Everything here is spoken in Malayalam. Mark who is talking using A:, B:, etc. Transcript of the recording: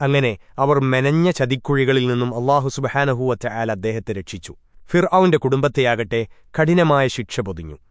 A: അങ്ങനെ അവർ മെനഞ്ഞ ചതിക്കുഴികളിൽ നിന്നും അള്ളാഹു സുബഹാനഹൂവറ്റ ആൽ അദ്ദേഹത്തെ രക്ഷിച്ചു. ഫിർ അവന്റെ കുടുംബത്തെയാകട്ടെ കഠിനമായ ശിക്ഷ പൊതിഞ്ഞു.